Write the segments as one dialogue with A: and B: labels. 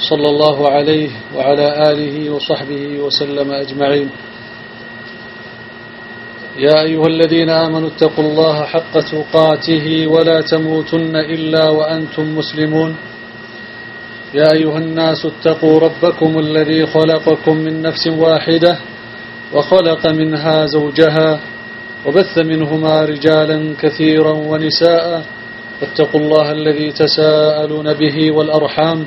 A: صلى الله عليه وعلى آله وصحبه وسلم أجمعين. يا أيها الذين آمنوا اتقوا الله حق تقاته ولا تموتن إلا وأنتم مسلمون. يا أيها الناس اتقوا ربكم الذي خلقكم من نفس واحدة وخلق منها زوجها وبث منهما رجالا كثيرا ونساء. واتقوا الله الذي تساءلون به والأرحام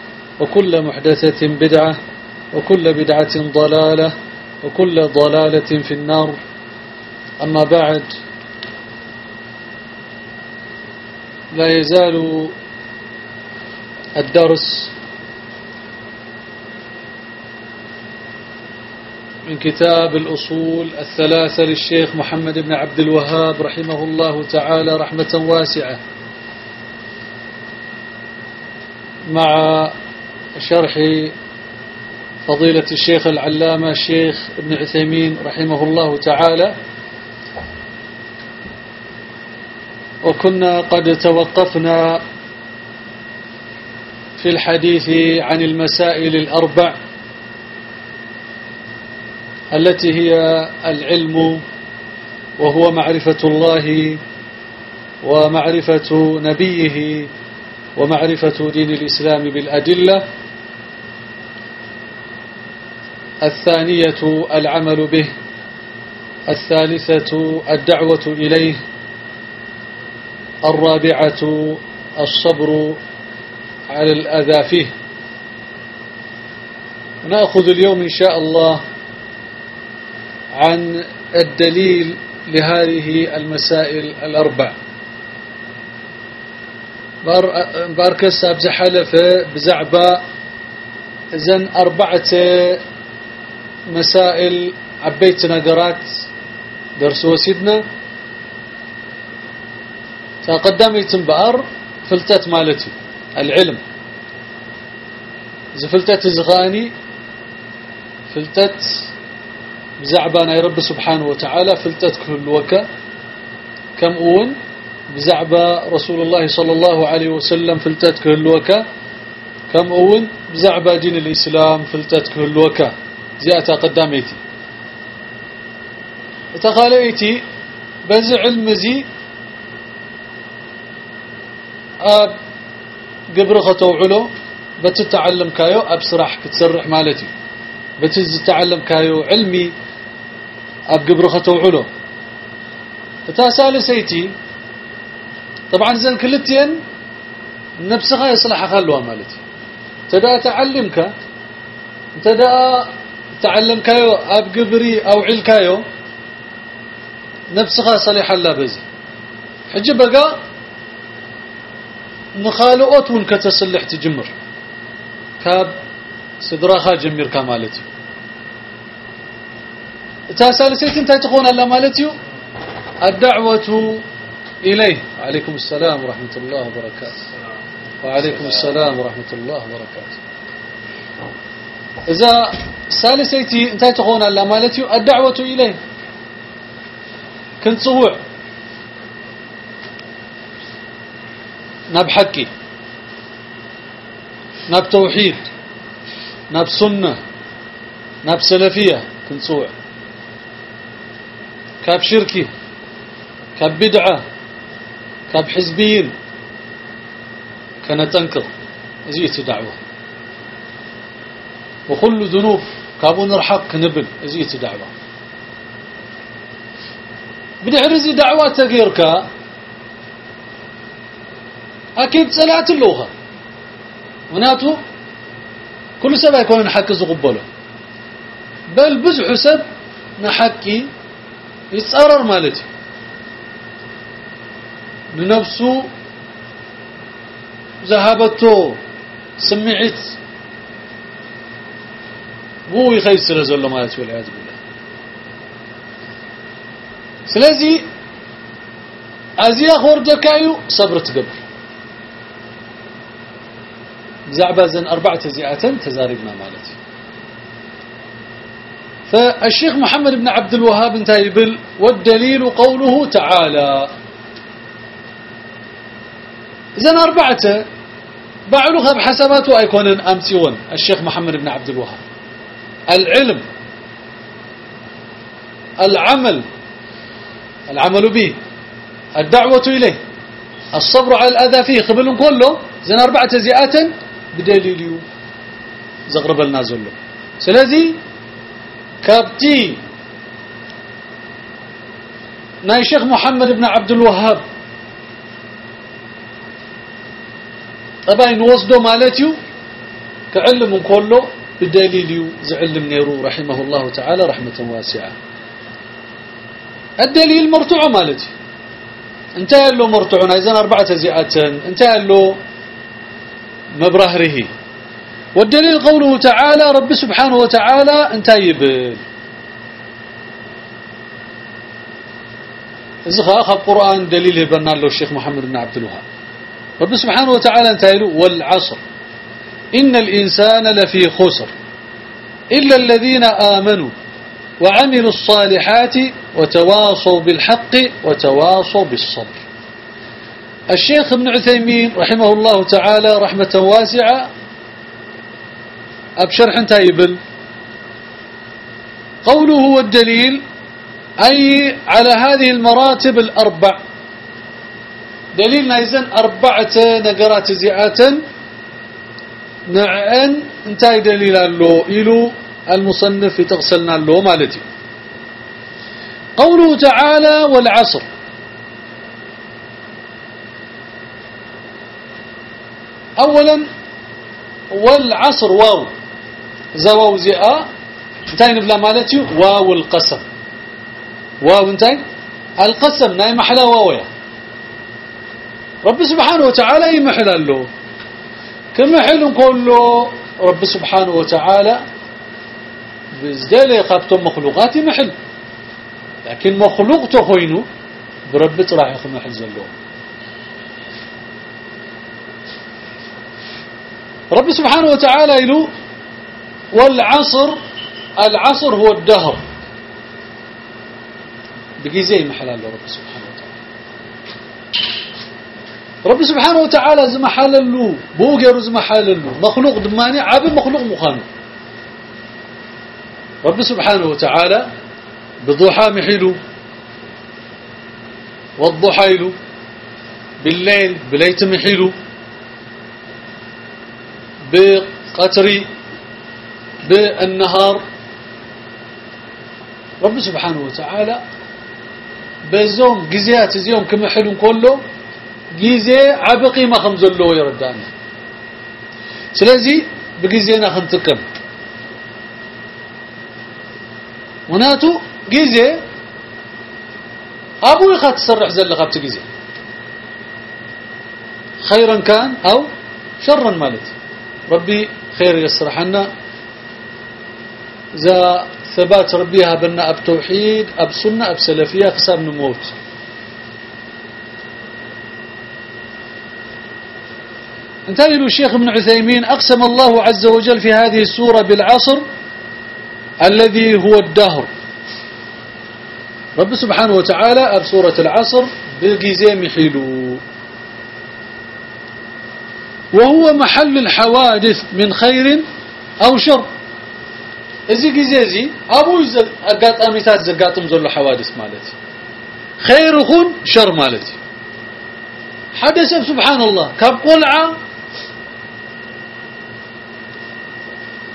A: وكل محدثة بدعة وكل بدعة ضلالة وكل ضلالة في النار. أما بعد لا يزال الدرس من كتاب الأصول الثلاثة للشيخ محمد بن عبد الوهاب رحمه الله تعالى رحمة واسعة مع شرح فضيلة الشيخ العلامة الشيخ ابن عثيمين رحمه الله تعالى. وكنا قد توقفنا في الحديث عن المسائل الأربع التي هي العلم وهو معرفة الله ومعرفة نبيه ومعرفة دين الإسلام بالأدلة. الثانية العمل به الثالثة الدعوة إليه الرابعة الصبر على الأذى فيه. نأخذ اليوم إن شاء الله عن الدليل لهذه المسائل الأربع. باركس أبز حلفة بزعباء زن أربعة مسائل عبيت نقرات درس وسيدنا. تقدمت بأر فلتت مالتي العلم. إذا فلتت زغاني فلتت بزعبان رب سبحانه وتعالى فلتت كل وكا كم أون؟ بزعبة رسول الله صلى الله عليه وسلم فلتت كل وكا كم أون؟ بزعبة دين الإسلام فلتت كل وكا زيادة قداميتي تخاليتي بز علم زي أب قبرغة وعلو بتتعلم كايو أبسرح كتسرح مالتي. بتتعلم كايو علمي أب قبرغة وعلو فتاسالسيتي طبعا زين كلتين نفسها يصلح خلوها مالتي. تدا تعلمك تدا تعلم كايو أب قبري أو عل كايو نفسها صليح الله بزي حجي بقى نخالقوت ون كتسلح تجمر. كاب صدرها جمير كمالتي. تاسالسيت انت تقول الله مالتي الدعوة إليه. وعليكم السلام ورحمة الله وبركاته. وعليكم السلام ورحمة الله وبركاته. إذا سالسيتي انت تقول الله مالتي الدعوة إليه. كنت صوع ناب حكي. ناب توحيد. ناب سنة. ناب سلفية. كنت صوع كاب شركي. كاب بدعة. كاب حزبيين. كانت تنكر. زيت دعوة. وكل ذنوب. كابون نرحق نبل. ازيت دعوة. بدعر زي دعوة تغيرك. أكيد صلاة اللغة وناتو كل سبع يكون نحق زقبله بل بزح سب نحكي يتصرر مالتي. لنفسه ذهبته سمعت مو يخيل سلازل مالتي والعياذ بالله. سلازي أزيا خورجكايو صبر تقبل زعبا زن أربعة زيعة تزاربنا مالتي. فالشيخ محمد بن عبد الوهاب انتهيبل والدليل قوله تعالى. زن أربعة بعلوها بحساباته أيكون أمسيون الشيخ محمد بن عبد الوهاب. العلم العمل العمل به الدعوة إليه الصبر على الأذى فيه قبل كله زن أربعة زيئات بدليل زغرب النازل سلازي كابتي ناي شيخ محمد بن عبد الوهاب. طبعا وصدو مالتيو كعلم كله بدليل زعلم نيرو رحمه الله تعالى رحمة واسعة. الدليل مرتوع مالتي. انتهى له مرتوع اذا أربعة زيئات انتهى له مبرهره. والدليل قوله تعالى رب سبحانه وتعالى انتايب إذا أخذ قرآن دليل بنا له الشيخ محمد بن عبد الوهاب رب سبحانه وتعالى انتايله والعصر. إن الإنسان لفي خسر. إلا الذين آمنوا وعملوا الصالحات وتواصوا بالحق وتواصوا بالصبر. الشيخ ابن عثيمين رحمه الله تعالى رحمة واسعة. أبشرح تايبل قوله هو الدليل أي على هذه المراتب الأربع. دليلنا إذن أربعة نقرات زيعات نعن انتهي دليل له إلو المصنف تغسلنا له مالتي. قوله تعالى والعصر. أولا والعصر واو. زواو زئا انتهي نبلا مالتي واو القسم. واو انتهي القسم ناي محلا واويا. رب سبحانه وتعالى يمحل له كمحل كله رب سبحانه وتعالى بزدالي قابتم مخلوقات محل. لكن مخلوق تخوينه برب راح يخمحل زلوه رب سبحانه وتعالى يلو والعصر العصر هو الدهر. بقي زي محلال رب سبحانه وتعالى. رب سبحانه وتعالى محلال له بوغير زي محلال له مخلوق دماني عاب مخلوق مخانو رب سبحانه وتعالى بضحى محيلو والضحى يلو بالليل بليت محيلو بقتري بالنهار. رب سبحانه وتعالى بزوم جزيات زيوم كما حلو كله جزي عبقي ما خمزلو يردانا سلازي بجزينا خنتكم وناتو جزي أبوي خات تسرح زل خبت جزي خيرا كان أو شرا مالتي ربي خير يسرحنا ذا ثبات ربيها بنا أب توحيد أب سنة أب سلفية حساب نموت انتهي الشيخ ابن عثيمين أقسم الله عز وجل في هذه السورة بالعصر الذي هو الدهر. رب سبحانه وتعالى سورة العصر بالجزيم حلو وهو محل الحوادث من خير أو شر. إذا جزيزي أبو أقاط أميتات زقاطم زلو حوادث مالتي. خير خون شر مالتي. حدث سبحان الله. كاب قلعة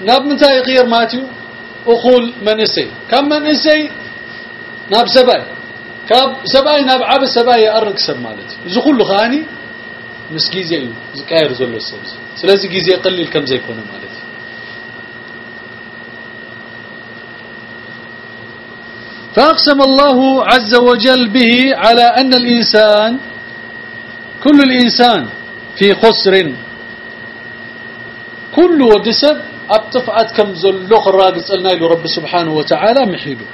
A: ناب منتا يغير ماتيو أخول منسي كم منسي ناب سباي. كاب سباي ناب عب سباي يأرق سب مالتي. إذا كله خاني مس جيزي زكاير زلو السبز سلازي جيزي يقلل كم زي كونه مالتي. فأقسم الله عز وجل به على أن الإنسان كل الإنسان في خسر. كل ودسب أبتفعت كم زلوخ الراقص قلنا له رب سبحانه وتعالى محيله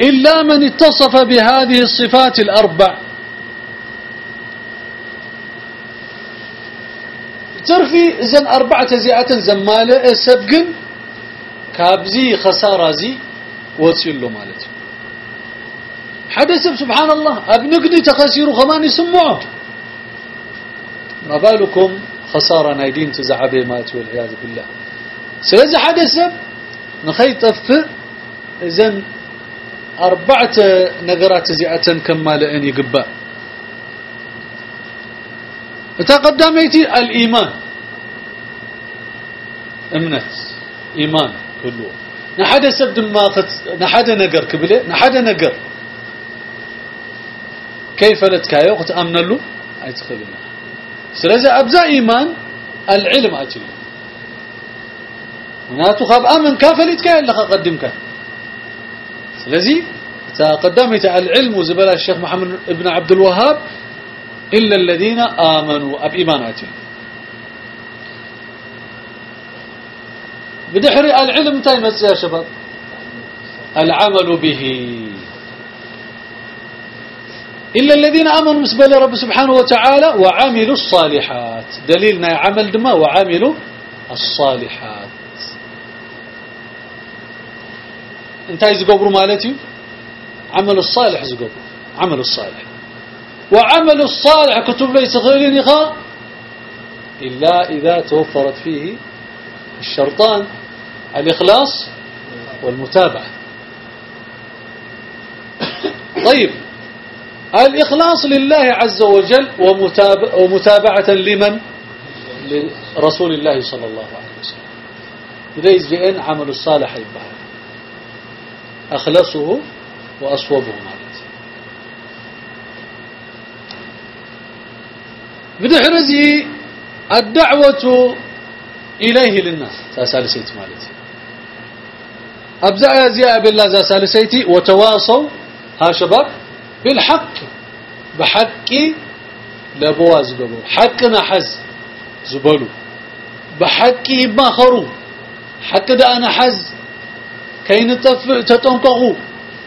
A: إلا من اتصف بهذه الصفات الأربع. ترفي زن أربعة زيعة زمالة سبقن كابزي خسارة زي وتسيلو مالتي. حدث سبحان الله أبنقدي تخسيرو خمان يسمعه ما بالكم خسارة نايدين تزعبي مات والعياذ بالله. سلازي حدث نخي طفء إذن أربعة نقرات زيعة كمالئن يقبأ. تقدميتي الإيمان. أمنت. إيمان كله. نحد سبد ما خت نحد نجر كبله. نحد نجر كيف نتكايو؟ سلازي أبزا إيمان العلم أجل. ناتو خاب أمن كافل يتكاي اللي قدمك سلازي تقدمت العلم وزبل الشيخ محمد ابن عبد الوهاب إلا الذين آمنوا أب إيماناتهم بدحري العلم تاي يا شباب. العمل به. إلا الذين آمنوا مسبل رب سبحانه وتعالى وعملوا الصالحات. دليلنا عمل دما وعملوا الصالحات. انتهي زقبروا مالتي؟ عمل الصالح زقبروا عمل الصالح. وعمل الصالح كتب ليس غير نغاء إلا إذا توفرت فيه الشرطان الإخلاص والمتابعة. طيب. الإخلاص لله عز وجل ومتابعة لمن؟ لرسول الله صلى الله عليه وسلم. ليس بأن عمل الصالح يبهر أخلصه وأصوبه مالتي بدحرزي الدعوة إليه للناس. سالسيت مالتي أبزع زي بالله سالسيتي وتواصوا. ها شباب. بالحق بحقي لبواز قبل حقنا حز زبلوا بحقي باخروا حق ده أنا حز كين تتنقغوا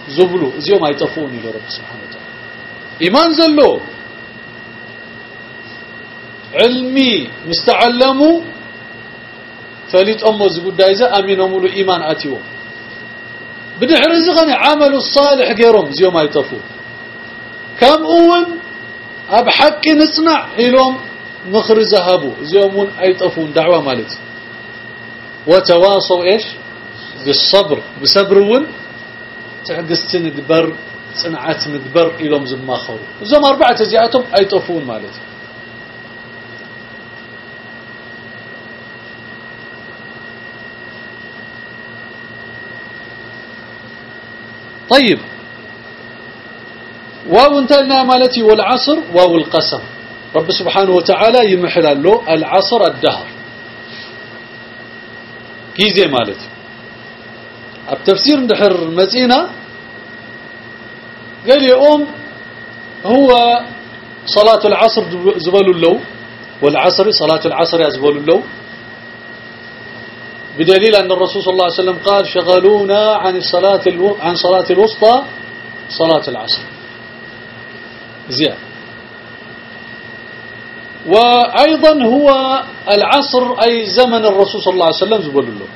A: زبلوا زيوم يطفون إلى رب سبحانه وتعالى. إيمان زلو علمي مستعلموا فليت أمو زبود دايزة أمين أمولو إيمان أتيو بدحر زغني عمل الصالح غيرهم زيوم يطفوا كم أول أب حق نصنع. إلهم مخر ذهبوا. زيومون أيطفون دعوة مالتي وتواصوا إيش؟ بالصبر. بصبر ون تعقست نقبر صنعات نقبر إلهم زماخروا زم أربعة زياتهم أيطفون مالتي طيب. واو انتهينا مالتي والعصر واو القسم. رب سبحانه وتعالى يمحل له العصر الدهر. كيزي مالتي التفسير ندحر مزينا قال يوم هو صلاة العصر زبل اللو والعصر صلاة العصر يزبل اللو بدليل أن الرسول صلى الله عليه وسلم قال شغلونا عن الصلاة. عن صلاة الوسطى صلاة العصر زيادة. وأيضا هو العصر أي زمن الرسول صلى الله عليه وسلم زبل له.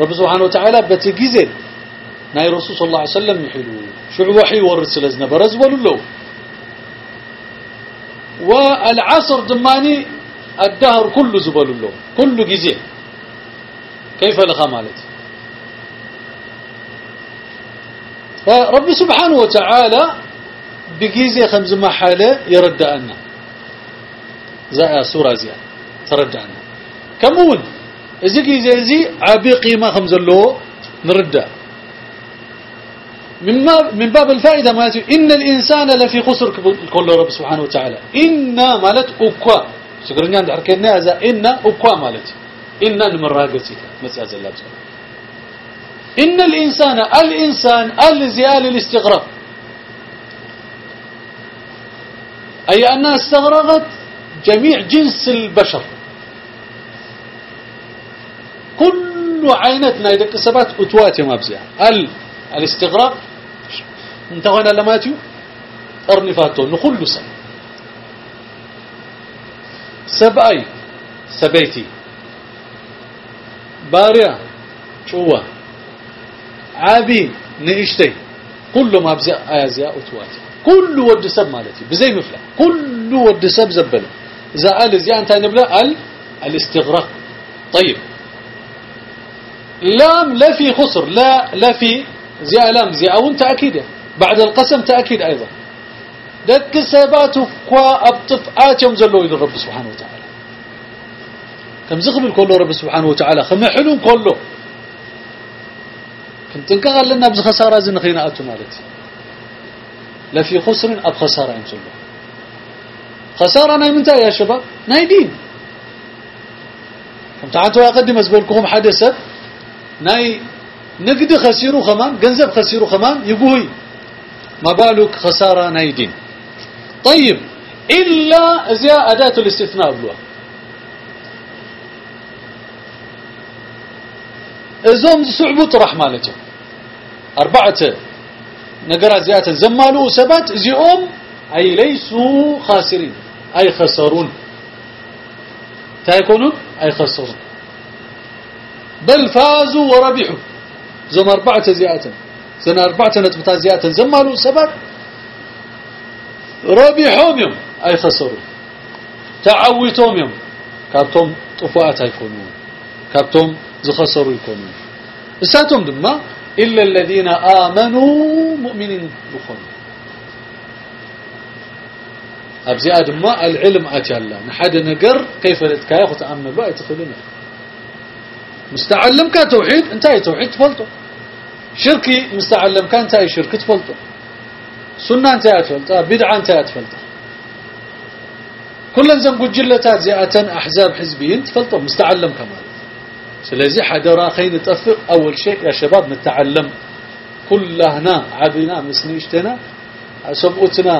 A: رب سبحانه وتعالى بتجزل ناي الرسول صلى الله عليه وسلم يحلو شو وحي ورس لزنا برزبل له. والعصر دماني الدهر كله زبل له. كله جزيه كيف لها مالتي فرب سبحانه وتعالى بجيزي خمس محالة يرد أن. زي سورة زيادة تردعنا كمون. إذا زي زي عبي قيمة خمسة له نردع من, من باب الفائدة مالتي إن الإنسان لفي خسر كل رب سبحانه وتعالى. إن مالت أكوا. شكرا عند حركنا هذا إن أكوا مالتي إن المراقتك مسألة الله. إن الإنسان الإنسان الزيال الاستغراق أي أنها استغرقت جميع جنس البشر. كل عينتنا إذا كسبت أتوات ما بزيها ال الاستغراق انتهينا لماتيو أرنفاتو نخل سب سبأي سبيتي. باريا شوة. عابي نئشتي كل ما آيازيا أتواتي كل ود سب مالتي بزي مفلح. كل ود سب زبل. إذا قال زي أنت نبلا ال الاستغراق. طيب. لام لا في خسر لا لا في زي لام زي أو أنت أكيد بعد القسم تأكيد أيضا. دك سبات كوا أبطف آتهم زلوا إلى الرب سبحانه وتعالى. كم زغبل كله رب سبحانه وتعالى خم حلون كله. كنت نقال لنا بز خسارة زن خينا أتو مالتي. لا في خسر أب خسارة يمسلو خسارة ناي منتا يا شباب ناي دين. كم تعاتوا أقدم أزبولكم حدثة ناي نقد خسيرو خمان جنزب خسيرو خمان يقوي ما بالك خسارة ناي دين. طيب إلا زي أداة الاستثناء بلوها إذن صعبوا طرح مالته أربعة. نقرأ زيادة زمالوا سبات زيهم أي ليسوا خاسرين أي خسرون تيكونون أي خسرون بل فازوا وربحوا زم أربعة زيادة سنة أربعة نتبتا زيادة زمالوا سبات ربحهم يوم أي خسروا تعويتهم يوم كابتهم طفاءات يكونون كابتهم زخسروا يكونون اساتهم دما إلا الذين آمنوا مؤمنين. بخون أبزي أدما العلم الله نحد نقر كيف لتكايا تأمن بقى يتخلونه مستعلم كان توحيد انتهي توحيد تفلته شركي مستعلم كان انتهي شرك تفلته سنة انتهي تفلته بدعة انتهي تفلته كل زنقو جلتات زيئة أحزاب حزبيين تفلته مستعلم كمان سلازي حدا خين تطفق أول شيء يا شباب نتعلم كلنا عبنا مسنيشتنا سبقتنا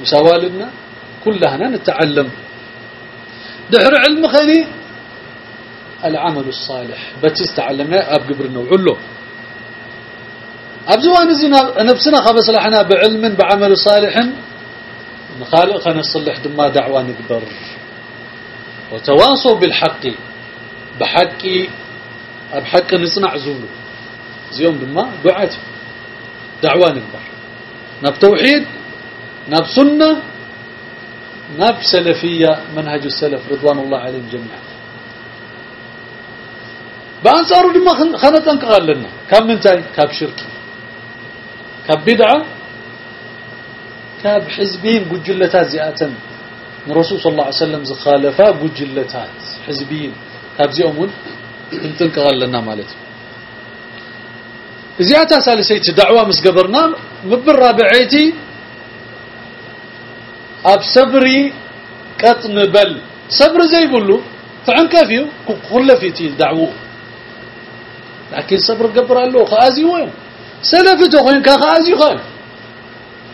A: مساوالدنا كلنا نتعلم. دحر علم خيني العمل الصالح. بتس تعلمنا أب قبرنا وعلو أبزوان زينا نفسنا خبص لحنا بعلم بعمل صالح. نخالق نصلح دما دعوة نقدر وتواصوا بالحق. بحقي بحق نصنع زولو زيوم دما دعاء دعوة نكبر نب توحيد نب سنة نب سلفية منهج السلف رضوان الله عليهم جميعا. بأنصارو دما خنطن قال لنا كم من تاي؟ كاب شرك. كاب بدعة. كاب حزبين قجلتات زياتن الرسول صلى الله عليه وسلم زخالفا قجلتات حزبين كابزيهم إنتن قال لنا مالتي زياتا سالسيت دعوة مس قبرنا مبر رابعيتي أب صبري قطن بل صبر زي بلو فعن كافيو كل فيتي دعوة. لكن صبر قبر له خازي وين؟ سلفته وين كخازي خان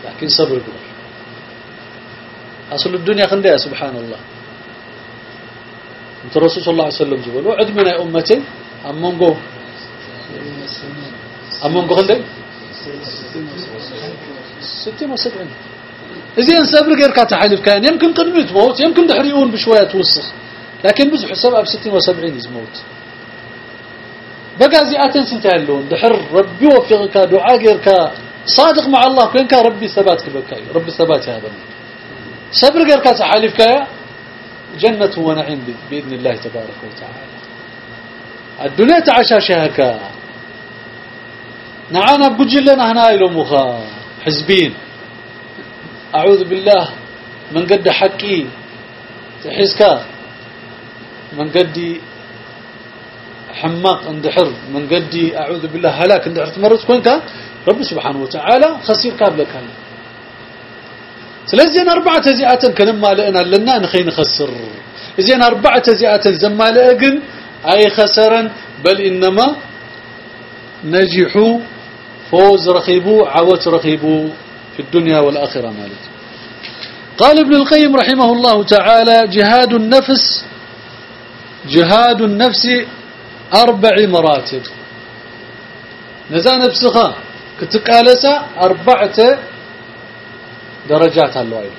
A: لكن صبر قبر. أصل الدنيا خندها سبحان الله. انت صلى الله عليه وسلم زبلوا عد من امتي امنغو امنغو خندي 60 و70 زين صبر غير كتحلف كان. يمكن قدمي تموت يمكن دحريون بشوية توسخ. لكن بزح حساب ب 60 و70 يزموت بقى زياتن سنتين لون دحر ربي وفقك. دعاء غيرك. صادق مع الله. كان ربي ثباتك بكاي ربي ثبات هذا. صبر غير كتحلف كايا. جنة ونعيم بإذن الله تبارك وتعالى. الدنيا تعشاشها هكا نعانا بقجل لنا هنا إلو مخا. حزبين. أعوذ بالله. من قد حكي. تحسك من قدي حماق اندحر من قدي أعوذ بالله. هلاك اندحر تمرس كونك رب سبحانه وتعالى خسير كابلك هلا سلازين أربعة زيئات كنما لنا لنا نخي نخسر زين أربعة زيئات زمال أجن أي خسرا بل إنما نجحوا فوز رخيبوا عوت رخيبوا في الدنيا والآخرة مالك قال ابن القيم رحمه الله تعالى جهاد النفس جهاد النفس أربع مراتب نزا نفسها كتقالسا أربعة درجات اللوائل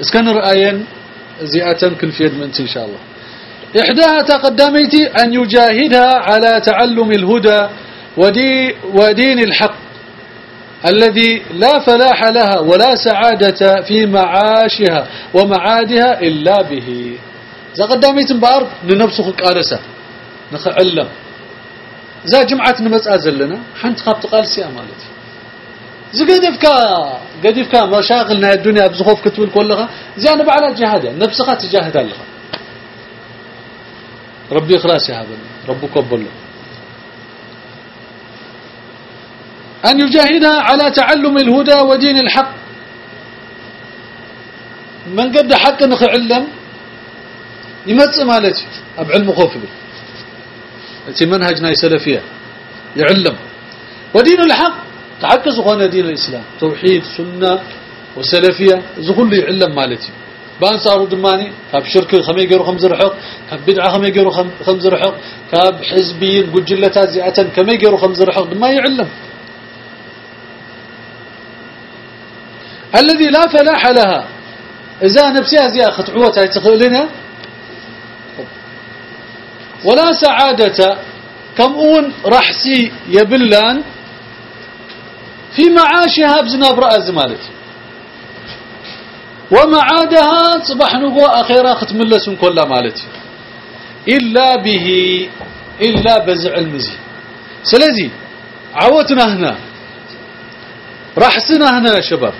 A: اسكن رأيين زيئة كل في يد إن شاء الله. إحداها تقدميتي أن يجاهدها على تعلم الهدى ودي ودين الحق الذي لا فلاح لها ولا سعادة في معاشها ومعادها إلا به. إذا قداميت بأرض لنفسه قالسة نخعلم. إذا جمعة نمسأ زلنا حنت خابت قالسيا مالتي. زي قدفك قدفك مشاغلنا الدنيا بزخوف كتول كلها. زي أنا بعلى جهاد نفسك تجاهد لها ربي خلاص يا هذا ربك قبله أن يجاهدها على تعلم الهدى ودين الحق. من قد حق نخعلم يمتص مالتي أب علم خوف به التي منهجنا سلفية يعلم. ودين الحق تعكس هنا دين الإسلام. توحيد سنة وسلفية زغل يعلم مالتي. بان صاروا دماني كاب شرك خمي يجروا خمس رحق كاب بدعة خمي يجروا خمس رحق كاب حزبين قجلتات زيعة كما يجروا خمس رحق ما يعلم. الذي لا فلاح لها. إذا نفسها زي خطعوتها تخلنا ولا سعادة. كم أون رحسي يبلان في معاشها بزناب رأز مالتي ومعادها صبح نقوى أخيرا ختملسون كلها مالتي إلا به إلا بزع المزي. سلازي عوتنا هنا. رحسنا هنا يا شباب.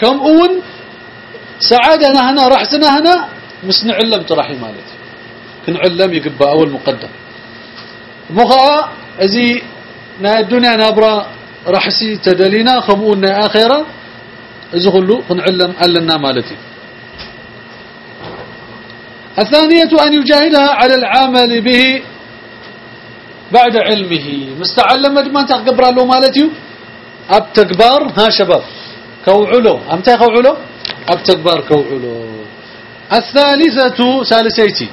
A: كم أون؟ سعادنا هنا رحسنا هنا. مس نعلم تراحي مالتي كنعلم يقبى أول مقدم. مخا أزي نا الدنيا نابرا رحسي تدلينا خمؤنا آخرة إذا كله كنعلم ألنا مالتي الثانية أن يجاهدها على العمل به بعد علمه. مستعلم ما تقبر له مالتي أب تكبار ها شباب كوعلو أمتى كوعلو أب تكبار كوعلو الثالثة ثالثيتي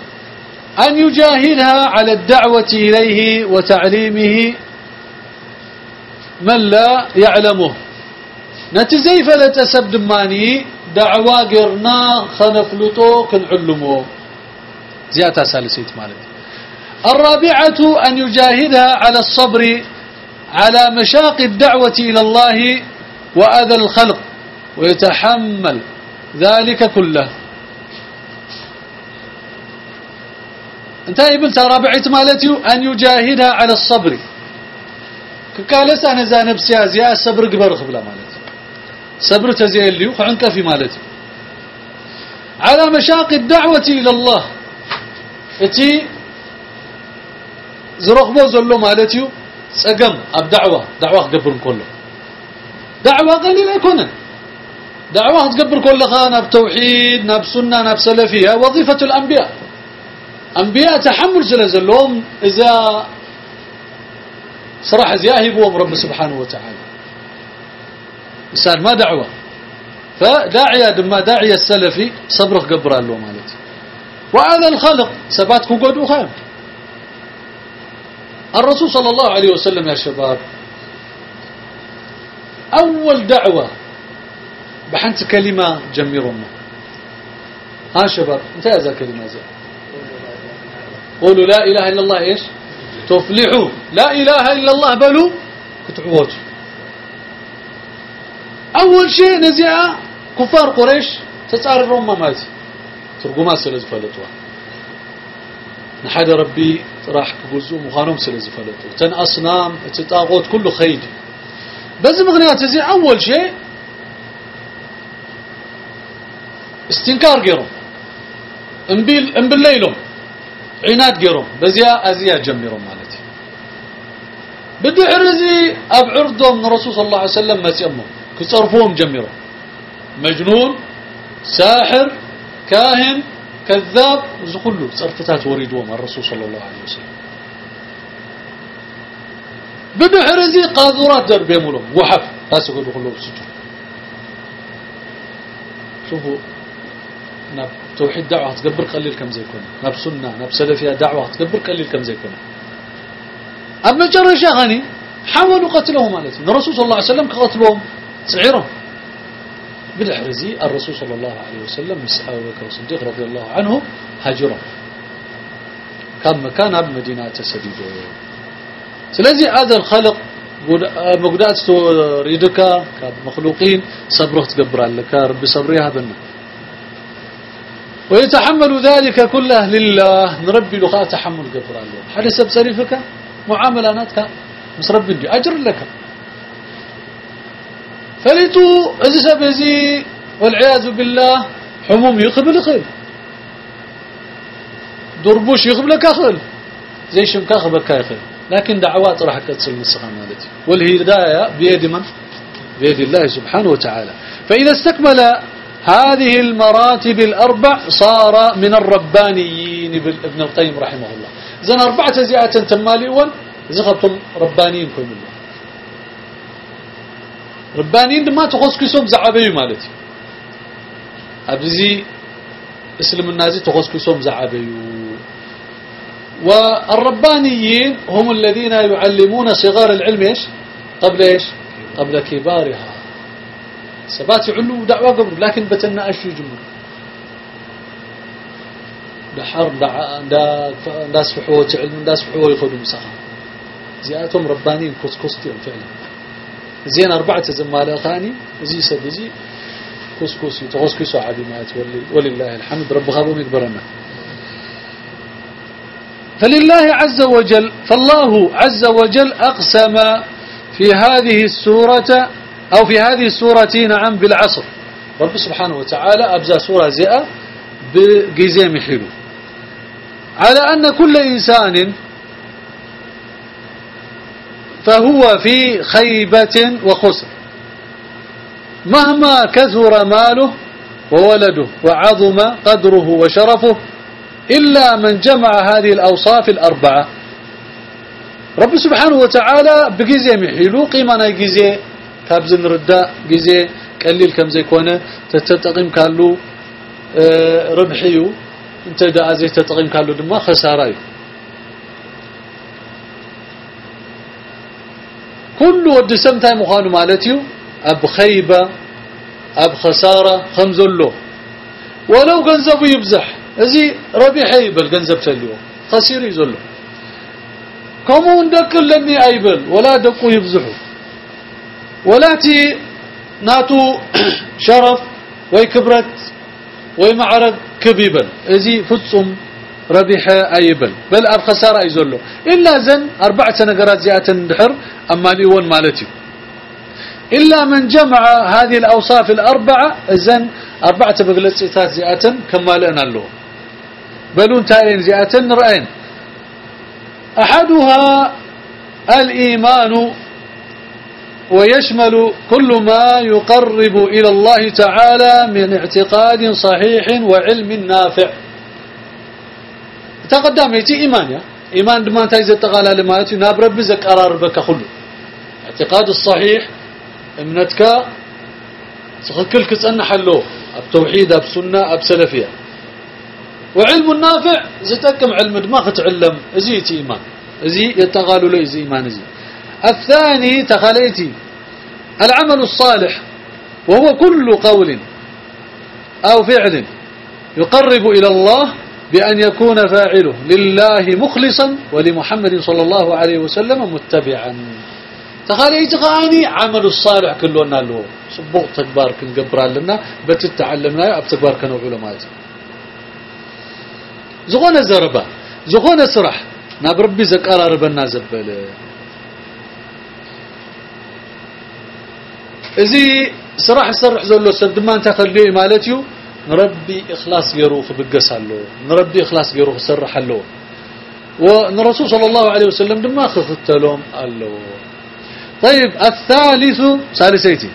A: أن يجاهدها على الدعوة إليه وتعليمه من لا يعلمه. نتزي فلا تسب دماني دعوة قرنا خنفلطو كنعلمه زيادة ثالثيت مالك. الرابعة أن يجاهدها على الصبر على مشاق الدعوة إلى الله وأذى الخلق ويتحمل ذلك كله. انتهي بنت رابعة مالتي أن يجاهدها على الصبر. كالس أنا ذا نفسي زي الصبر قبر خبلا مالتي صبر تزي اللي وعنك في مالتي على مشاق الدعوة إلى الله. إتي زرخبو زلو مالتي سقم أب دعوة دعوة قبر كله. دعوة قليلة يكون. دعوة تقبر كلها ناب توحيد ناب سنة ناب سلفية وظيفة الأنبياء. أنبياء تحمل سلزلهم إذا صراحة زياهبهم رب سبحانه وتعالى. إنسان ما دعوة. فداعية دما داعية السلفي صبرك قبر له مالتي وهذا الخلق سباتكم قدوا خير الرسول صلى الله عليه وسلم يا شباب أول دعوة بحنت كلمة جميرنا ها شباب انت هذا كلمة زي قولوا لا إله إلا الله إيش؟ تفلحوا. لا إله إلا الله بلوا كتعوت أول شيء نزع كفار قريش تسعر الروم مازي ترجمها سلز فلتوا نحد ربي راح كجزء مخانم سلز فلتوا تن أصنام تتاغوت كله خيد. بس مغنيات زي أول شيء استنكار غيره انبيل انبليلهم عناد جيرهم بزيا أزيا جميرهم مالتي. بدحر زي أب عرضهم من الرسول صلى الله عليه وسلم مسيمهم كصرفوهم جميرهم. مجنون ساحر كاهن كذاب زخلو صرفتات وريدوهم الرسول صلى الله عليه وسلم. بدحر زي قاذورات درب يمولهم وحف. فاسقوا دخلوا بسجن شوفوا ناب توحيد دعوة تقبر قليل كم زي كنا ناب سنة ناب سلفية دعوة تقبر قليل كم زي كنا أما جرى غني حاولوا قتلهم مالتهم. الرسول صلى الله عليه وسلم قتلهم سعيرهم. بالحرزي الرسول صلى الله عليه وسلم مسأل بكر الصديق رضي الله عنه هاجرهم. كان مكان بمدينة سديد سلازي هذا الخلق مقدات ريدك مخلوقين صبره تقبر لك رب صبري هذا ويتحمل ذلك كله لله نربي لقاء تحمل قبر الله. حدث بسريفك معاملاتك مس ربي دي أجر لك. فليتو. إذا سبزي والعياذ بالله. حموم يقبل خير. دربوش يقبل كخل زي شمكا خبك خير. لكن دعوات راح تتصل مسخه مالتي. والهداية بيد من؟ بيد الله سبحانه وتعالى. فإذا استكمل هذه المراتب الأربع صار من الربانيين ابن القيم رحمه الله. زين أربعة زيادة تماليون زغبتم ربانيين كل الله. ربانيين ما تخص كسوم زعبي مالتي. أبزي اسلم النازي تخص كسوم زعبي والربانيين هم الذين يعلمون صغار العلم إيش؟ قبل إيش؟ قبل كبارها. سبات يعلو دعوة قبل لكن بتنا إيش يجمع ده حرب ده ناس فحوة علم ناس فحوة يخدوا مسخة زياتهم ربانيين كوستيهم فعلا زين أربعة زمالة ثاني زي سب زي تغوس كوسو عادي ما ولله الحمد رب غابهم يكبرنا فلله عز وجل فالله عز وجل أقسم في هذه السورة أو في هذه السورة نعم بالعصر. رب سبحانه وتعالى أبزى سورة زئة بجزيم حلو. على أن كل إنسان فهو في خيبة وخسر. مهما كثر ماله وولده وعظم قدره وشرفه إلا من جمع هذه الأوصاف الأربعة. رب سبحانه وتعالى بجزء محيلو قيمة كابز نردا جزء قليل كم زي كونه تتقيم كالو ربحيو انت دا ازي تتقيم كالو دما خساره كل ود سمتاي مخانو مالتيو اب خيبه اب خساره خمزلو ولو جنزبو يبزح ازي ربيح يبل جنزب تليو خسير يزلو كمون دكل لني ايبل ولا دقو يبزحوا ولا تي ناتو شرف وي كبرت وي معرض كبيبل. ازي فصم ربيح أيبل. بل اب خساره يزلو. إلا زن أربعة نقرات زيات دحر أما ليون مالتي. إلا من جمع هذه الأوصاف الأربعة زن أربعة بقلت سيتات زيات كما لنا له بلون تاين زيات رأين. أحدها الإيمان ويشمل كل ما يقرب إلى الله تعالى من اعتقاد صحيح وعلم نافع. تقدم يتي إيمان يا. إيمان دمان تايز التقالى لما يتي نابرب بزك أرار بك خلو اعتقاد الصحيح إمنتك تخكل كتصنح له التوحيد أب سنة أب سلفية. وعلم النافع زتكم علم دماغ تعلم ازيتي إيمان. إزي يتقالوا له إزي إيمان إزي. الثاني تخليتي العمل الصالح وهو كل قول أو فعل يقرب إلى الله بأن يكون فاعله لله مخلصا ولمحمد صلى الله عليه وسلم متبعا. تخالي تخاني عمل الصالح كلنا له. صبوغ تكبار كنقبر لنا بتتعلمنا أب تكبار كانوا علماء. زغونا زربا زغونا سرح. ناب ربي زقراربنا زبل ازي سرح سرح زلو سد ما انت خليه مالتيو نربي إخلاص يروخ بقسالو نربي إخلاص يروخ سرح له ونرسول صلى الله عليه وسلم دما خفتلهم قالوا طيب الثالث ثالثيتي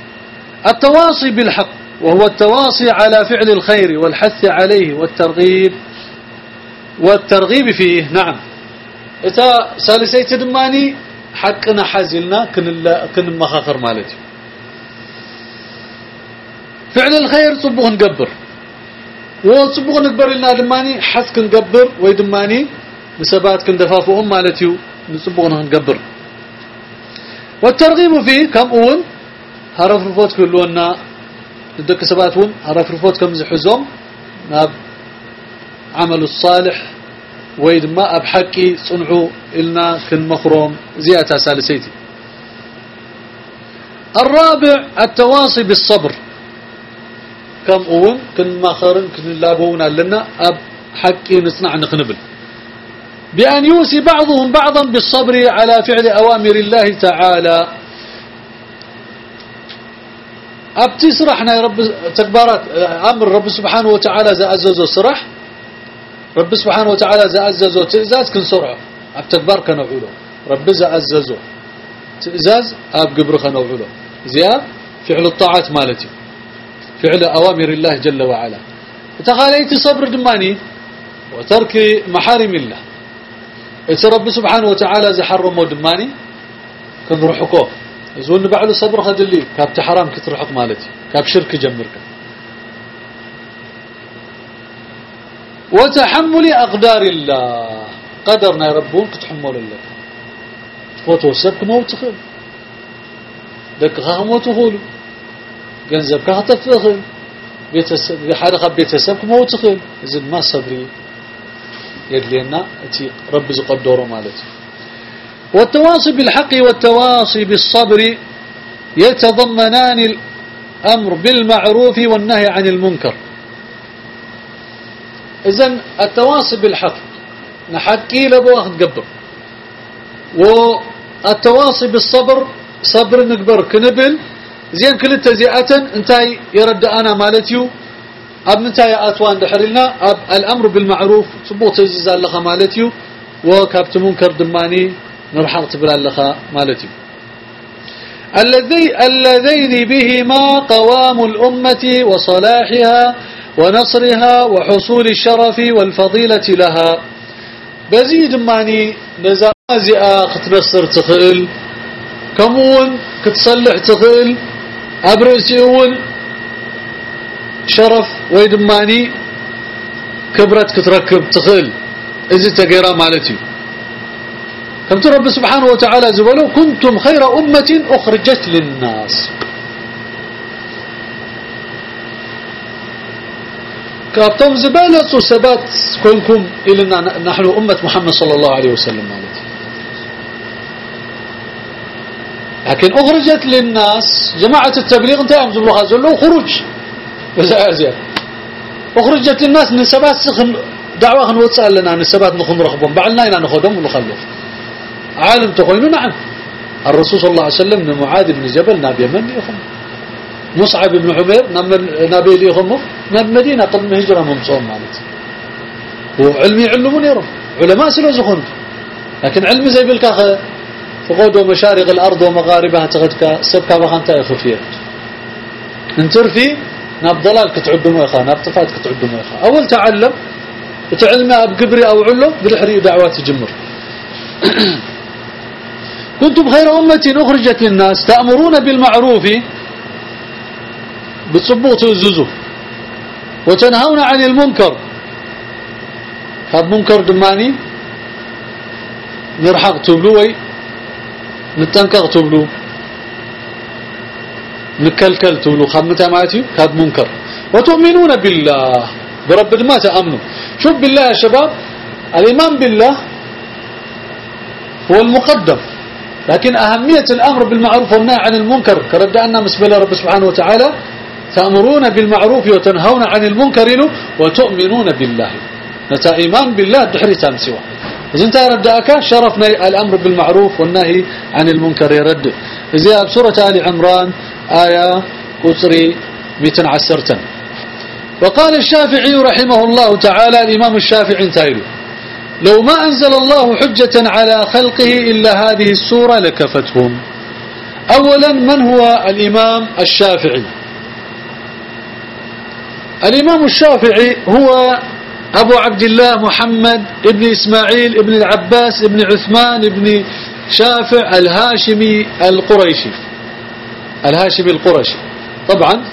A: التواصي بالحق وهو التواصي على فعل الخير والحث عليه والترغيب والترغيب فيه نعم اتا ثالثيتي دماني حقنا حازلنا كن كن مخاخر مالتي فعل الخير صبغ نقبر. وصبغ نقبر لنا دماني حث كنقبر ويدماني بسبات كندفافهم مالتي نصبغ نقبر والترغيب فيه كم اون هرف رفوت كلونا ندك سباتون هرف رفوت كم زحزوم ناب عمل الصالح ويد ما أبحكي صنعوا إلنا كن مخروم زيادة سالسيتي. الرابع التواصي بالصبر. كم أون كن لابونا لنا أب حكي نصنع نخنبل بأن يوصي بعضهم بعضا بالصبر على فعل أوامر الله تعالى. أبتي سرحنا يا رب تكبارات أمر رب سبحانه وتعالى زأززو سرح رب سبحانه وتعالى زأززو تئزاز كن سرعة. أب تكبار كنوعوله رب زأززو تئزاز أب قبر كنوعوله زياب فعل الطاعات مالتي. فعل أوامر الله جل وعلا. تخاليت صبر دماني وترك محارم الله. رب سبحانه وتعالى زحرمه دماني. كن روحكو؟ زون بعد صبر خدلي كاب حرام كترحق مالتي كاب شرك جمرك. وتحمل أقدار الله. قدرنا يربون كتحمل الله. وتوسبك موت خل دك موت جنزبك خطفخل بيتسب حدا خب بيتسبك موت خل زد ما صبري. يدلينا تي رب زقدره مالتي. والتواصي بالحق والتواصي بالصبر يتضمنان الأمر بالمعروف والنهي عن المنكر. إذن التواصي بالحق نحكي لبواخ نقبر والتواصي بالصبر صبر نقبر كنبل زين كلتا زيئة انتاي يرد أنا مالتيو. أب منتاي أتوان دحرلنا أب الأمر بالمعروف صبوت تزيزان لخا مالتيو. وكابت منكر دماني نرحق تبلا لخا مالتي الذي اللذين بهما قوام الأمة وصلاحها ونصرها وحصول الشرف والفضيلة لها. بزيد ماني نزازئة ختنصر تخيل. كمون كتصلح تخيل. أبرسيون شرف ويدماني كبرت كتركب تخيل إذا تقيرا مالتي. كم رب سبحانه وتعالى زبلوا كنتم خير أمة أخرجت للناس. كابتم زبالة سبات كونكم إلنا نحن أمة محمد صلى الله عليه وسلم مالتي. لكن أخرجت للناس جماعة التبليغ انت يوم زبلوا خازلوا خروج أخرجت للناس نسبات سخن دعوة نوتسأل لنا نسبات نخن رخبهم. بعلنا إنا نخدم ونخلف. عالم تقولون نعم. الرسول صلى الله عليه وسلم من معاذ بن جبل نبي من يخم. مصعب بن عمير لي يخم. نبي مدينة قبل هجرة ممصوم مالت وعلمي يعلمون يرم. علماء سلو زخون لكن علمي زي بالكاخ فقود مشارق الأرض ومغاربها تغدك سبكا بخانتا يخفيه انتر في ناب ضلال كتعدمو يخا ناب طفات كتعدمو يخا أول تعلم تعلمي أبقبري أو علو بالحري دعوات جمر. كنتم خير أمة أخرجت للناس تأمرون بالمعروف بتصبوط الززو وتنهون عن المنكر. هذا منكر دماني نرحق تبلوي نتنكغ تبلو نكلكل تبلو خمتا ماتي هذا منكر وتؤمنون بالله برب ما تأمنوا شوف بالله يا شباب الإيمان بالله هو المقدم لكن أهمية الأمر بالمعروف والنهي عن المنكر كرد أن مسبل رب سبحانه وتعالى تأمرون بالمعروف وتنهون عن المنكر وتؤمنون بالله نتا إيمان بالله دحري تامسوا إذا أنت ردأك شرفنا الأمر بالمعروف والنهي عن المنكر يرد. إذا سورة آل عمران آية قصري 110 وقال الشافعي رحمه الله تعالى الإمام الشافعي انتهيله لو ما أنزل الله حجة على خلقه إلا هذه السورة لكفتهم. أولا من هو الإمام الشافعي؟ الإمام الشافعي هو أبو عبد الله محمد ابن إسماعيل ابن العباس ابن عثمان ابن شافع الهاشمي القريشي. الهاشمي القرشي طبعا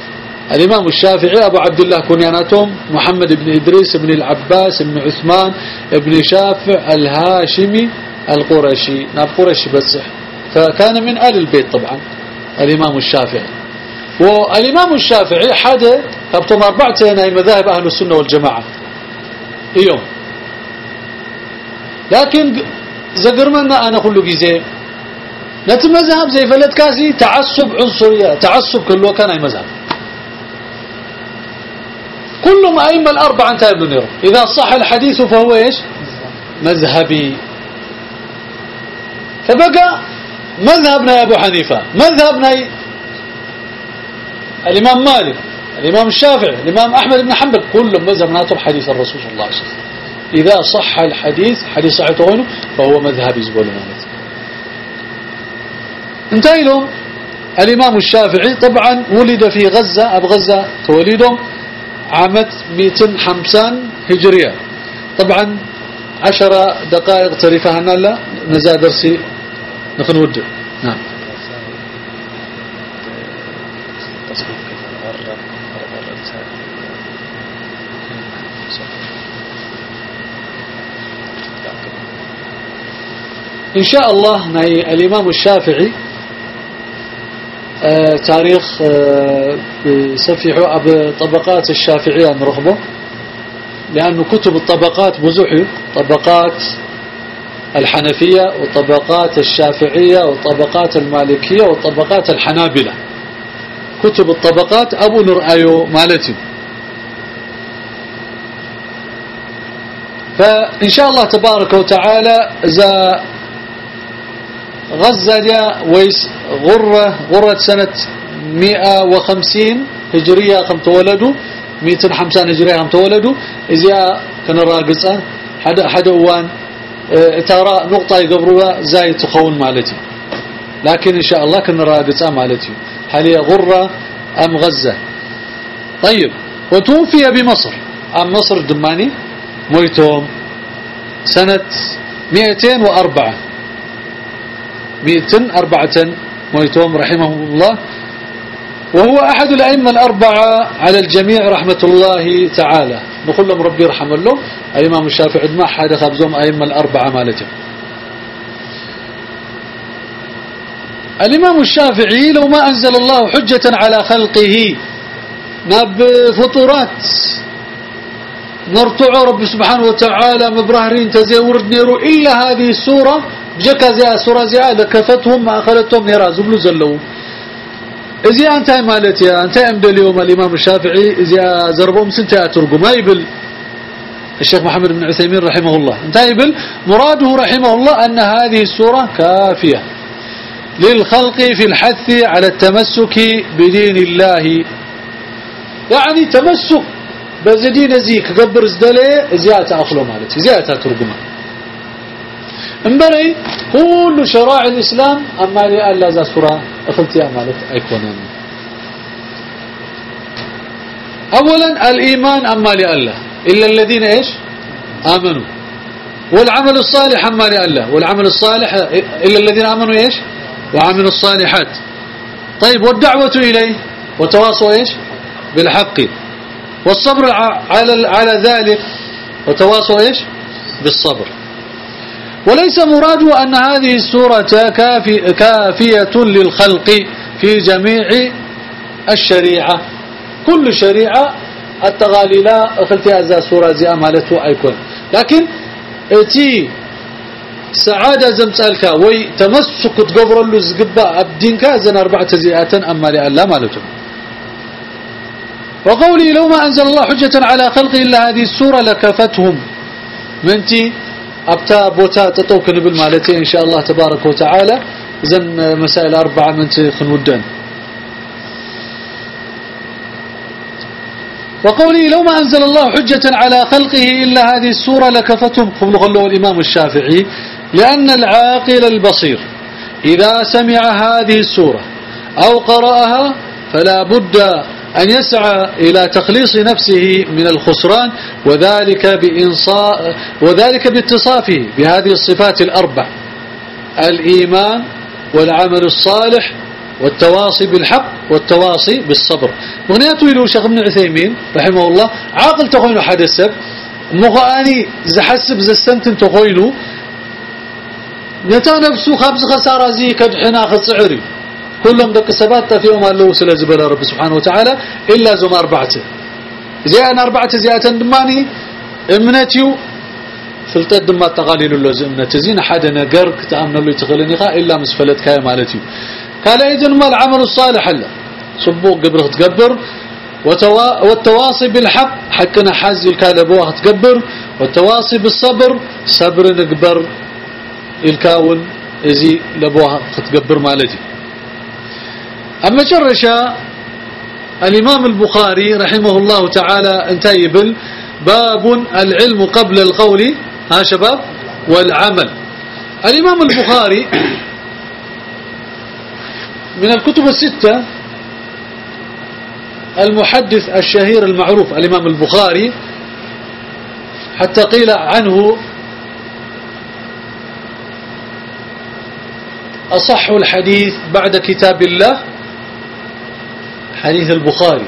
A: الإمام الشافعي أبو عبد الله كنياناتهم محمد بن إدريس بن العباس بن عثمان بن شافع الهاشمي القرشي ناب قرشي بس. فكان من آل البيت طبعا الإمام الشافعي. والإمام الشافعي حدا كابتم أربعة مذاهب أهل السنة والجماعة. اليوم لكن زقرمنا أنا كل جزء. نت مذهب زي فلت كاسي تعصب عنصرية تعصب كله كان أي مذهب. كلهم أئمة الأربعة انتهى ابن إذا صح الحديث فهو إيش؟ مذهبي. فبقى مذهبنا يا أبو حنيفة. مذهبنا الإمام مالك. الإمام الشافعي الإمام أحمد بن حنبل كلهم مذهب حديث الرسول صلى الله عليه وسلم. إذا صح الحديث حديث صحيح تغينه فهو مذهب يزبولنا انتهي لهم. الإمام الشافعي طبعا ولد في غزة أب غزة توليدهم عامة 250 هجرية. طبعا عشر دقائق تريفها لا نزا درسي نخنود نعم. إن شاء الله ناي الإمام الشافعي آه تاريخ آه طبقات الشافعية نرخبه لأنه كتب الطبقات بزحي طبقات الحنفية وطبقات الشافعية وطبقات المالكية وطبقات الحنابلة. كتب الطبقات أبو نرأيو مالتي. فإن شاء الله تبارك وتعالى إذا غزة جاء ويس غرة غرة سنة 150 هجرية خم تولدوا 250 هجرية خم تولدوا إذا كان راقصة حدا حدا وان ترى نقطة يقبروها زي تخون مالتي. لكن إن شاء الله كان راقصة مالتي. هل هي غرة أم غزة؟ طيب وتوفي بمصر. أم مصر الدماني مويتهم. سنة 204 مئتين أربعة مويتهم رحمه الله. وهو أحد الأئمة الأربعة على الجميع رحمة الله تعالى. نقول لهم ربي يرحم الله الإمام الشافعي ما حد خبزهم أئمة الأربعة مالتهم الإمام الشافعي لو ما أنزل الله حجة على خلقه ناب فطورات نرتع رب سبحانه وتعالى مبرهرين تزيور نيرو إلا هذه السورة جكا زي سورة زي لكفتهم ما أخذتهم نيرا زبلو زلو. إذا أنت مالتي أنت أمد اليوم الإمام الشافعي إذا زربهم سنتي أترقوا ما يبل. الشيخ محمد بن عثيمين رحمه الله. انت يبل. مراده رحمه الله أن هذه السورة كافية. للخلق في الحث على التمسك بدين الله. يعني تمسك بزدين زيك قبر زدلي زيادة أخلو مالتي زيادة ترقمه انبري. كل شرائع الإسلام أما لي ألا ذا سورة أخلتي أمالت أيكون. أولا الإيمان أما لي ألا إلا الذين إيش؟ آمنوا. والعمل الصالح أما لي ألا والعمل الصالح إلا الذين آمنوا إيش؟ وعملوا الصالحات. طيب والدعوة إليه؟ وتواصوا إيش؟ بالحق. والصبر على على ذلك. وتواصوا إيش؟ بالصبر. وليس مراده أن هذه السورة كافي كافية للخلق في جميع الشريعة. كل شريعة التغالي لا أخلتها هذا سورة زي أمالته أيكون. لكن تي سعادة زمسالك وي تمسك تقبر له زقبا أبدينك زن أربعة زيئات أما لألا مالته وقولي لو ما أنزل الله حجة على خلقه إلا هذه السورة لكفتهم. منتي أبتا بوتا تطوك نبل مالتي إن شاء الله تبارك وتعالى. زن مسائل أربعة من تخن ودن. وقوله لو ما أنزل الله حجة على خلقه إلا هذه السورة لكفتهم. قبل قوله الإمام الشافعي. لأن العاقل البصير إذا سمع هذه السورة أو قرأها فلا بد أن يسعى إلى تخليص نفسه من الخسران وذلك بإنصاء وذلك باتصافه بهذه الصفات الأربع الإيمان والعمل الصالح والتواصي بالحق والتواصي بالصبر. مغنياته له شيخ ابن عثيمين رحمه الله عاقل تخوينه حد السب مغاني زحسب زستنتن تخوينه نتا نفسه خبز خسارة زي كدحنا خصعري كلهم دك سبات تفيهم الله سلا بلا رب سبحانه وتعالى إلا زم أربعة. زيان أربعة زيات دماني امنتيو فلت دم التقاليل الله إمنتي زين حدا نجر كتأمن له يتقلني خا إلا مسفلت كاي مالتيو قال إذن ما العمل الصالح إلا. صبوق قبر تقبر. والتواصي بالحق. حقنا حاز الكالب واخ تقبر. والتواصي بالصبر. صبر نقبر الكاون ازي لبوها تقبر مالتي. أما شرشا الإمام البخاري رحمه الله تعالى انتيبل باب العلم قبل القول. ها شباب؟ والعمل. الإمام البخاري من الكتب الستة المحدث الشهير المعروف الإمام البخاري حتى قيل عنه أصح الحديث بعد كتاب الله حديث البخاري.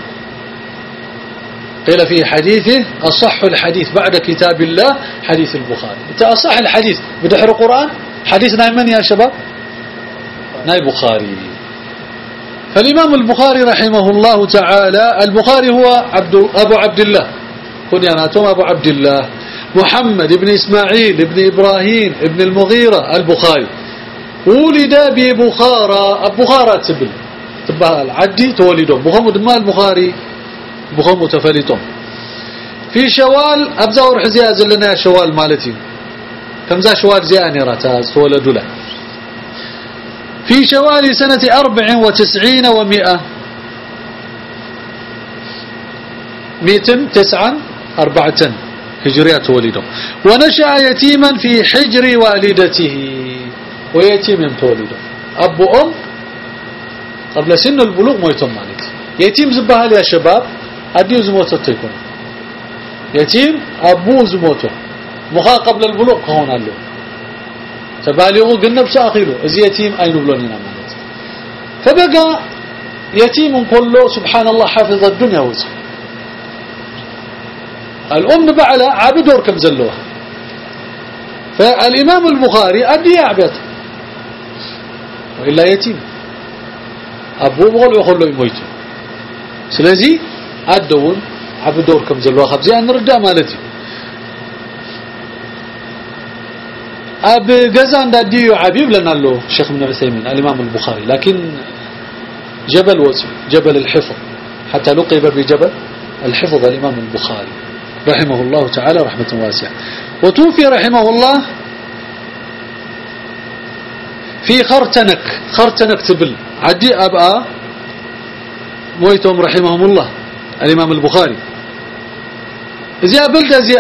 A: قيل في حديثه أصح الحديث بعد كتاب الله حديث البخاري. انت أصح الحديث بدحر القرآن حديث نايمن يا شباب؟ ناي بخاري فالإمام البخاري رحمه الله تعالى البخاري هو عبد أبو عبد الله. كنياناتهم أبو عبد الله. محمد بن إسماعيل بن إبراهيم بن المغيرة البخاري. ولد ببخارى بخارى تسبل تبها العدي تولدهم بخمو دماء البخاري بخمو تفلتهم في شوال أبزاور حزيا زلنا شوال مالتي. كم ذا شوال زياني راتاز تولدوا له. في شوال سنة أربع وتسعين ومئة. مئة تسعا أربعة هجريات ولده ونشأ يتيما في حجر والدته. ويتيم تولده أبو أم قبل سن البلوغ مويتم مالك يتيم زبها يا شباب أديو زموته يكون يتيم أبو زموته مخا قبل البلوغ كهون له تبالغوا قلنا بس أخيله إذا يتيم أين بلوننا مالت فبقى يتيم كله سبحان الله حافظ الدنيا وزه الأم بعلى عبد كم زلوها. فالإمام البخاري أدي عبد. وإلا يتيم. أبوه بغل ويقول له يمويته سلازي أدون عبد كم زلوها خبزي أن رداء مالتي. أب جزان داديو عبيب لنا له الشيخ ابن عثيمين الإمام البخاري. لكن جبل وزن جبل الحفظ. حتى لقب بجبل الحفظ الإمام البخاري. رحمه الله تعالى رحمة واسعة. وتوفي رحمه الله في خرتنك خرتنك تبل. عدي أبقى مويتهم رحمهم الله الإمام البخاري. زي بلدة زي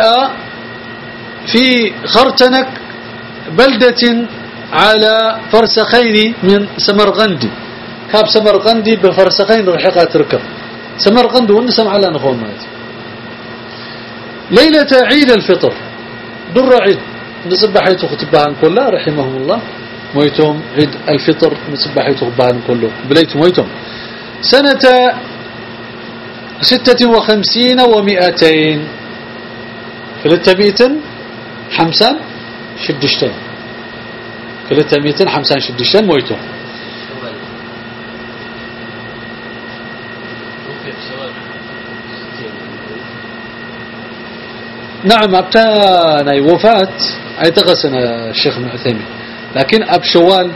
A: في خرتنك بلدة على فرسخين من سمرقندي كاب سمرقندي بفرسخين رحقة تركب. سمرقند ونسم على نخون مات. ليلة عيد الفطر در عيد. نصب حيث خطبان كلها رحمهم الله. مويتهم عيد الفطر نصب حيث خطبان كله. بليت مويتهم. سنة ستة وخمسين ومئتين. فلتميت حمسان شدشتين. كلتا ميتين حمسان شدشتين مويتو نعم أبتاني وفاة. أي تغسنا الشيخ ابن عثيمين لكن أب شوال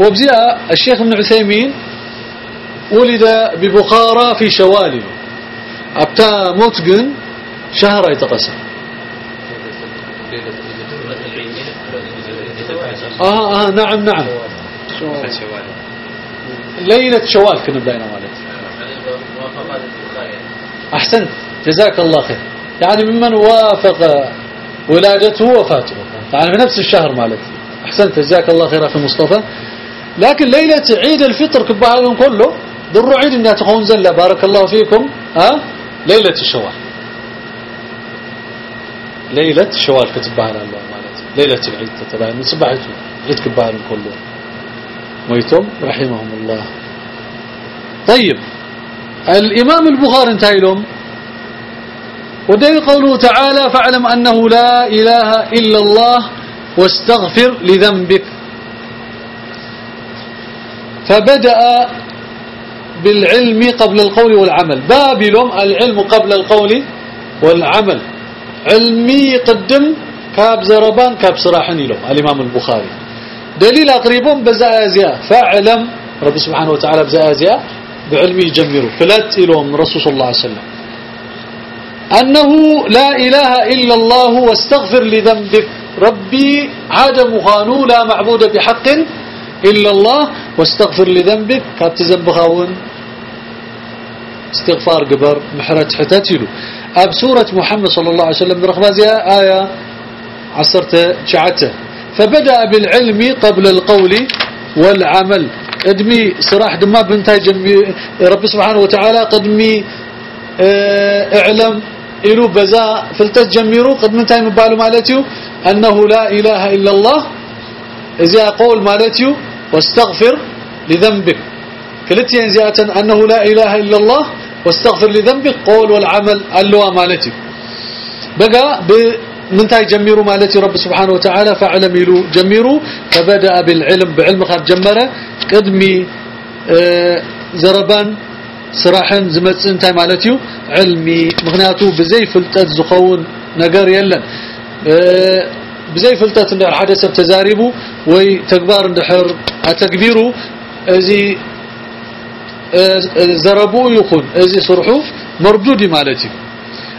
A: وبزياء الشيخ ابن عثيمين ولد ببخارى في شوال. أبتا موتقن شهر يتقسم. آه آه نعم نعم. ليلة شوال كنا بدأنا مالت أحسنت. جزاك الله خير. يعني ممن وافق ولادته وفاته يعني في نفس الشهر مالت. أحسنت جزاك الله خير أخي مصطفى. لكن ليلة عيد الفطر كبها كله دروا عيد إنها تكون زلة. بارك الله فيكم. ها؟ ليلة الشوال ليلة الشوال كتبها الله مالتي ليلة العيد تتبع من صباحته عيد كبها كله. ويتم رحمهم الله. طيب. الإمام البخاري انتهي لهم. ودليل قوله تعالى فاعلم أنه لا إله إلا الله واستغفر لذنبك. فبدأ بالعلم قبل القول والعمل. بابلهم العلم قبل القول والعمل. علمي قدم كاب زربان كاب صراحن لهم الإمام البخاري. دليل أقريبهم بزازيا فاعلم رب سبحانه وتعالى بزازيا بعلمي يجمروا فلات لهم رسول صلى الله عليه وسلم. أنه لا إله إلا الله واستغفر لذنبك. ربي عدم خانو لا معبود بحق إلا الله واستغفر لذنبك. كابت ذنبخاون استغفار قبر محرة حتاتيلو أب سورة محمد صلى الله عليه وسلم رخبازها آية عصرت شعته فبدأ بالعلم قبل القول والعمل. ادمي صراح دما بنتاي جمي رب سبحانه وتعالى قدمي آه اعلم. إلو بزا فلتت جميرو قد منتاي مبالو مالتيو أنه لا إله إلا الله إذا قول مالتيو واستغفر لذنبك كلتين زيادة أنه لا إله إلا الله واستغفر لذنبك قول والعمل اللواء مالتي بقى منتهي جميرو مالتي رب سبحانه وتعالى فعلم يلو جميرو فبدأ بالعلم بعلم خار جمرة قدمي آه زربان صراحا زمت انتهي مالتيو علمي مغنياتو بزي فلتات زخون نقر يلن بزي فلتات اندحر حدث تزاربو وي تكبار اندحر تكبيرو ازي زربو يخون ازي صرحو مردودي مالتي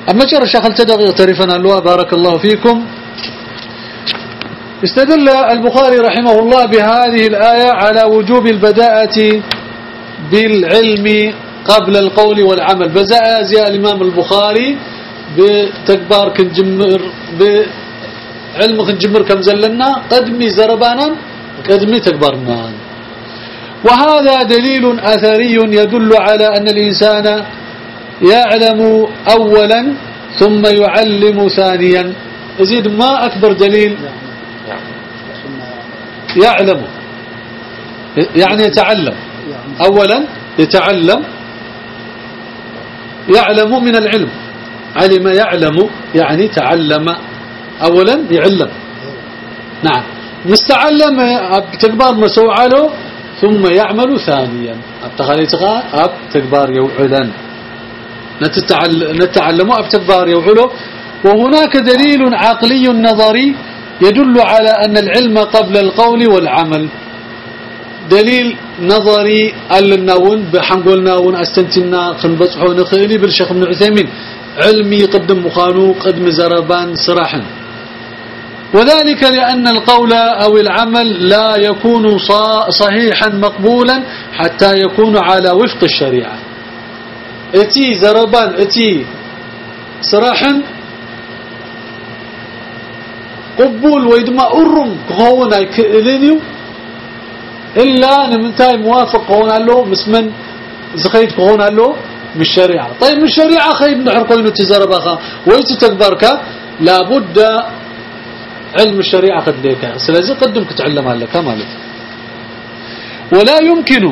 A: أما جرى شيخ التدغي تريفنا اللواء بارك الله فيكم استدل البخاري رحمه الله بهذه الآية على وجوب البداءة بالعلم قبل القول والعمل. بزاء زي الإمام البخاري بتكبار كنجمر بعلم كنجمر كم زلنا. قدمي زربانا قدمي تكبرنا وهذا دليل أثري يدل على أن الإنسان يعلم أولا ثم يعلم ثانيا. يزيد ما أكبر دليل يعلم يعني يتعلم. أولا يتعلم يعلم من العلم. علم يعلم يعني تعلم. أولا يعلم. نعم. مستعلم تكبار مسوعله ثم يعمل ثانيا. التخليتها أب تكبار يوعلا. نتعلم أب تكبار يوعله. وهناك دليل عقلي نظري يدل على أن العلم قبل القول والعمل. دليل نظري النون بحنقولنا ون أستنتنا خنبصحو نخيلي بالشيخ ابن عثيمين. علمي قدم مخانو قدم زربان صراحا وذلك لأن القول أو العمل لا يكون صحيحا مقبولا حتى يكون على وفق الشريعة. إتي زربان إتي صراحا قبول ويدما أرم كهون كإلينيو إلا نمنتاي موافق هون له مسمن زخيت هون له من الشريعة. طيب من الشريعة خيب نحر كوينو تزربخا ويتو تكبرك لابد علم الشريعة قد ليك. سلازي قدم كتعلم لك. مالك ولا يمكن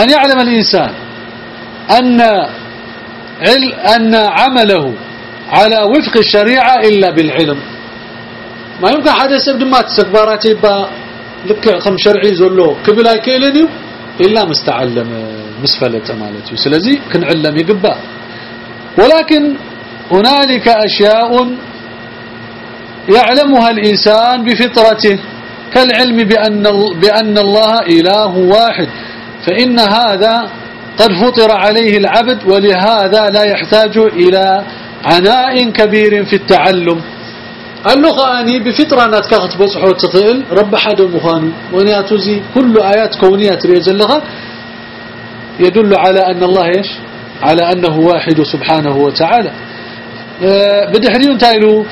A: أن يعلم الإنسان أن أن عمله على وفق الشريعة إلا بالعلم. ما يمكن يسبب ما تستكبارات يبقى لك خم شرعي زولو قبل هاي كيلنيو إلا مستعلم مسفلة مالتي سلازي كن علم يقبا ولكن هنالك أشياء يعلمها الإنسان بفطرته كالعلم بأن, بأن الله إله واحد. فإن هذا قد فطر عليه العبد ولهذا لا يحتاج إلى عناء كبير في التعلم. اللغة أني بفطرة نتكاخت بصحو تطئل رب حدا مخانو ونياتو كل آيات كونية تريز اللغة يدل على أن الله إيش؟ على أنه واحد سبحانه وتعالى. أه تايلو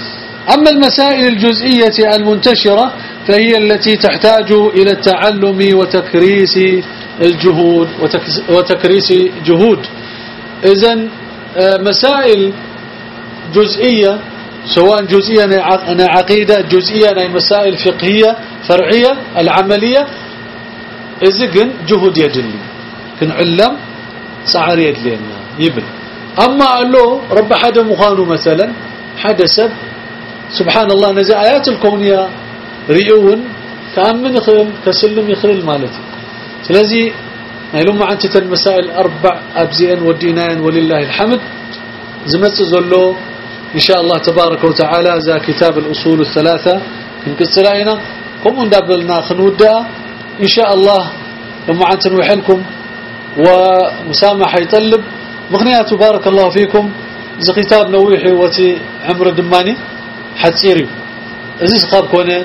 A: أما المسائل الجزئية المنتشرة فهي التي تحتاج إلى التعلم وتكريس الجهود وتكريس جهود. إذن أه مسائل جزئية سواء جزئية أنا عقيدة جزئية أنا مسائل فقهية فرعية العملية إذن جهود يدلي كن علم سعر يدلينا يبن أما قال له رب حدا مخانو مثلا حدا سب سبحان الله نزي آيات الكونية ريون كأمن يخل كسلم يخل مالتي. سلازي نايلوم عنتة المسائل أربع أبزئن ودينين ولله الحمد زمت زلو إن شاء الله تبارك وتعالى ذا كتاب الأصول الثلاثة كنكت سلاينا قم ندبلنا خنودا إن شاء الله لما عن تنوحلكم ومسامح يطلب. مغنيات بارك الله فيكم. ذا كتاب نويحي وتي عمر دماني حتصيري إذا سخاب كونه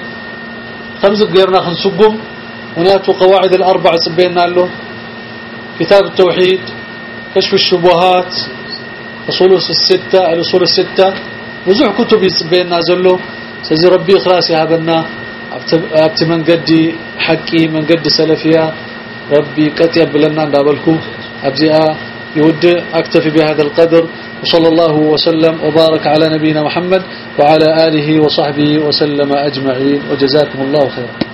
A: خمس غيرنا خنسقم ونياتو قواعد الأربع سبينا له كتاب التوحيد كشف الشبهات. أصول الستة الأصول الستة. وزع كتب يسبينا زلو. سيزي ربي خلاص يهبنا أبت من قدي حقي من قد سلفيا. ربي كتيب لنا دابلكم أبزئا يود أكتفي بهذا القدر. وصلى الله وسلم وبارك على نبينا محمد وعلى آله وصحبه وسلم أجمعين. وجزاكم الله خيرا.